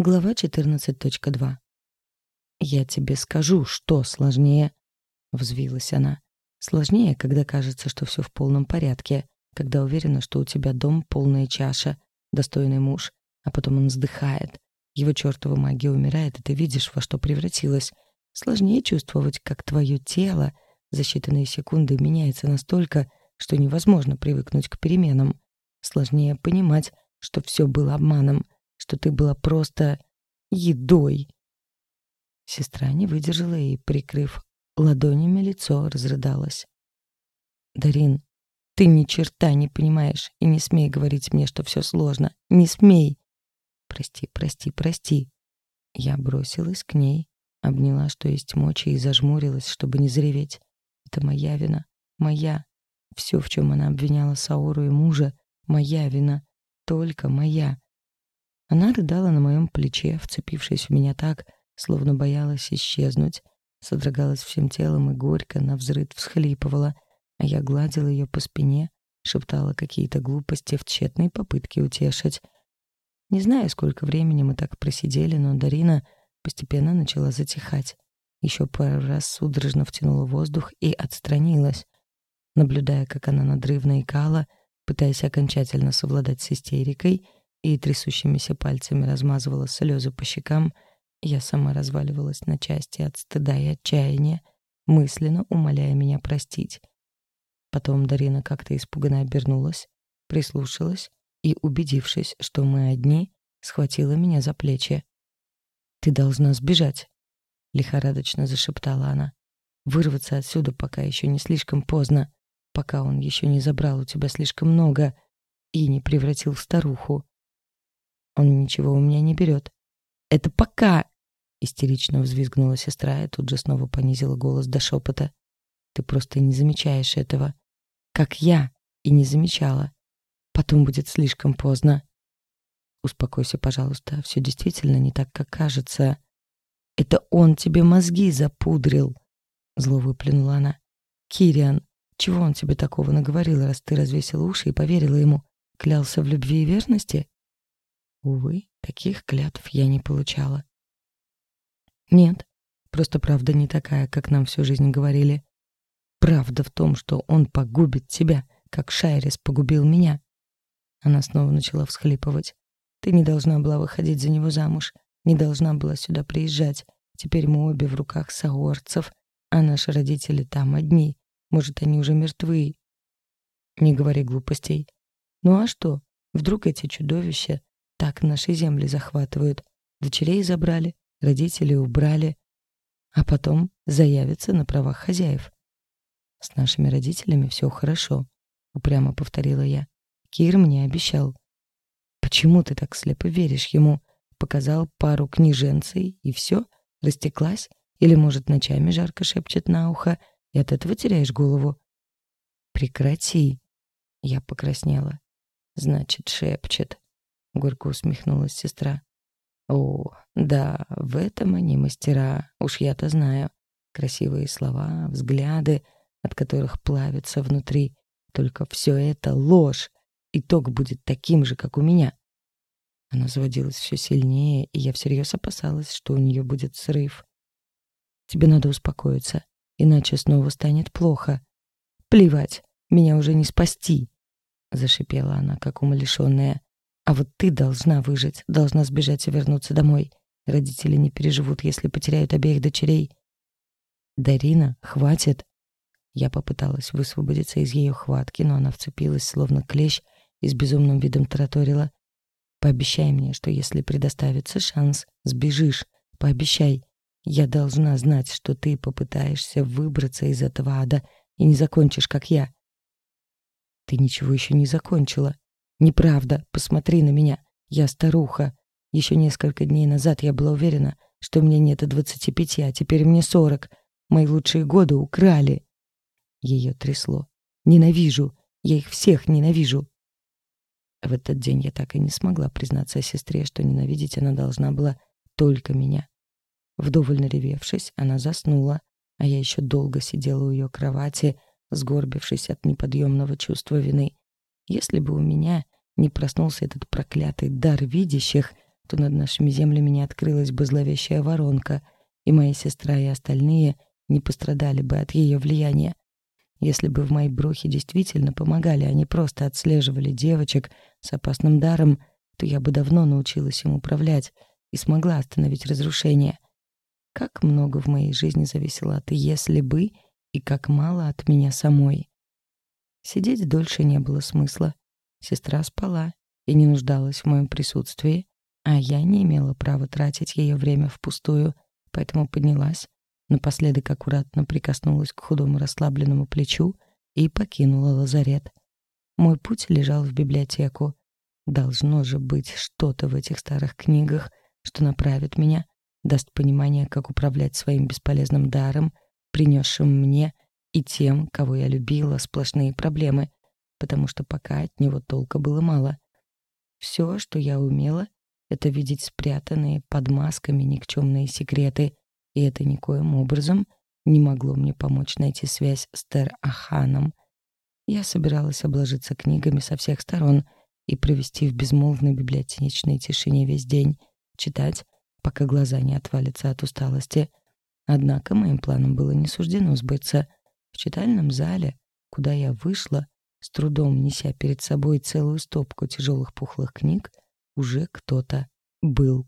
Глава 14.2. «Я тебе скажу, что сложнее», — взвилась она. «Сложнее, когда кажется, что все в полном порядке, когда уверена, что у тебя дом полная чаша, достойный муж, а потом он вздыхает. Его чертова магия умирает, и ты видишь, во что превратилась. Сложнее чувствовать, как твое тело за считанные секунды меняется настолько, что невозможно привыкнуть к переменам. Сложнее понимать, что все было обманом — что ты была просто едой. Сестра не выдержала и, прикрыв ладонями лицо, разрыдалась. «Дарин, ты ни черта не понимаешь, и не смей говорить мне, что все сложно. Не смей!» «Прости, прости, прости!» Я бросилась к ней, обняла, что есть мочи, и зажмурилась, чтобы не зареветь. «Это моя вина, моя. Все, в чем она обвиняла Сауру и мужа, моя вина, только моя. Она рыдала на моем плече, вцепившись в меня так, словно боялась исчезнуть, содрогалась всем телом и горько на взрыв всхлипывала, а я гладила ее по спине, шептала какие-то глупости в тщетной попытке утешить. Не знаю, сколько времени мы так просидели, но Дарина постепенно начала затихать. Еще пару раз судорожно втянула воздух и отстранилась, наблюдая, как она надрывно икала, пытаясь окончательно совладать с истерикой — и трясущимися пальцами размазывала слезы по щекам, я сама разваливалась на части от стыда и отчаяния, мысленно умоляя меня простить. Потом Дарина как-то испуганно обернулась, прислушалась и, убедившись, что мы одни, схватила меня за плечи. «Ты должна сбежать», — лихорадочно зашептала она. «Вырваться отсюда, пока еще не слишком поздно, пока он еще не забрал у тебя слишком много и не превратил в старуху. Он ничего у меня не берет. Это пока, истерично взвизгнула сестра и тут же снова понизила голос до шепота. Ты просто не замечаешь этого. Как я и не замечала. Потом будет слишком поздно. Успокойся, пожалуйста. Все действительно не так, как кажется. Это он тебе мозги запудрил. Зло выплюнула она. Кириан, чего он тебе такого наговорил, раз ты развесила уши и поверила ему? Клялся в любви и верности? Увы, таких клятв я не получала. Нет, просто правда не такая, как нам всю жизнь говорили. Правда в том, что он погубит тебя, как Шайрис погубил меня. Она снова начала всхлипывать. Ты не должна была выходить за него замуж, не должна была сюда приезжать. Теперь мы обе в руках саорцев, а наши родители там одни. Может, они уже мертвы. Не говори глупостей. Ну а что? Вдруг эти чудовища так наши земли захватывают. Дочерей забрали, родителей убрали, а потом заявятся на правах хозяев. С нашими родителями все хорошо, упрямо повторила я. Кир мне обещал. Почему ты так слепо веришь ему? Показал пару книженцей и все? Растеклась? Или, может, ночами жарко шепчет на ухо, и от этого теряешь голову? Прекрати. Я покраснела. Значит, шепчет. Горько усмехнулась сестра. О, да, в этом они мастера, уж я-то знаю. Красивые слова, взгляды, от которых плавится внутри. Только все это ложь. Итог будет таким же, как у меня. Она заводилась все сильнее, и я всерьез опасалась, что у нее будет срыв. Тебе надо успокоиться, иначе снова станет плохо. Плевать, меня уже не спасти, зашипела она, как умалишенная. А вот ты должна выжить, должна сбежать и вернуться домой. Родители не переживут, если потеряют обеих дочерей. Дарина, хватит. Я попыталась высвободиться из ее хватки, но она вцепилась, словно клещ, и с безумным видом тараторила. Пообещай мне, что если предоставится шанс, сбежишь. Пообещай. Я должна знать, что ты попытаешься выбраться из этого ада и не закончишь, как я. Ты ничего еще не закончила. Неправда, посмотри на меня. Я старуха. Еще несколько дней назад я была уверена, что мне нет и двадцати пяти, а теперь мне сорок. Мои лучшие годы украли. Ее трясло. Ненавижу. Я их всех ненавижу. В этот день я так и не смогла признаться сестре, что ненавидеть она должна была только меня. Вдоволь наревевшись, она заснула, а я еще долго сидела у ее кровати, сгорбившись от неподъемного чувства вины. Если бы у меня не проснулся этот проклятый дар видящих, то над нашими землями не открылась бы зловещая воронка, и моя сестра и остальные не пострадали бы от ее влияния. Если бы в моей брохе действительно помогали, а не просто отслеживали девочек с опасным даром, то я бы давно научилась им управлять и смогла остановить разрушение. Как много в моей жизни зависело от «если бы» и как мало от меня самой. Сидеть дольше не было смысла. Сестра спала и не нуждалась в моем присутствии, а я не имела права тратить ее время впустую, поэтому поднялась, напоследок аккуратно прикоснулась к худому расслабленному плечу и покинула лазарет. Мой путь лежал в библиотеку. Должно же быть что-то в этих старых книгах, что направит меня, даст понимание, как управлять своим бесполезным даром, принесшим мне и тем, кого я любила, сплошные проблемы, потому что пока от него толка было мало. Все, что я умела, это видеть спрятанные под масками никчемные секреты, и это никоим образом не могло мне помочь найти связь с Тер-Аханом. Я собиралась обложиться книгами со всех сторон и провести в безмолвной библиотечной тишине весь день, читать, пока глаза не отвалятся от усталости. Однако моим планам было не суждено сбыться. В читальном зале, куда я вышла, с трудом неся перед собой целую стопку тяжелых пухлых книг, уже кто-то был.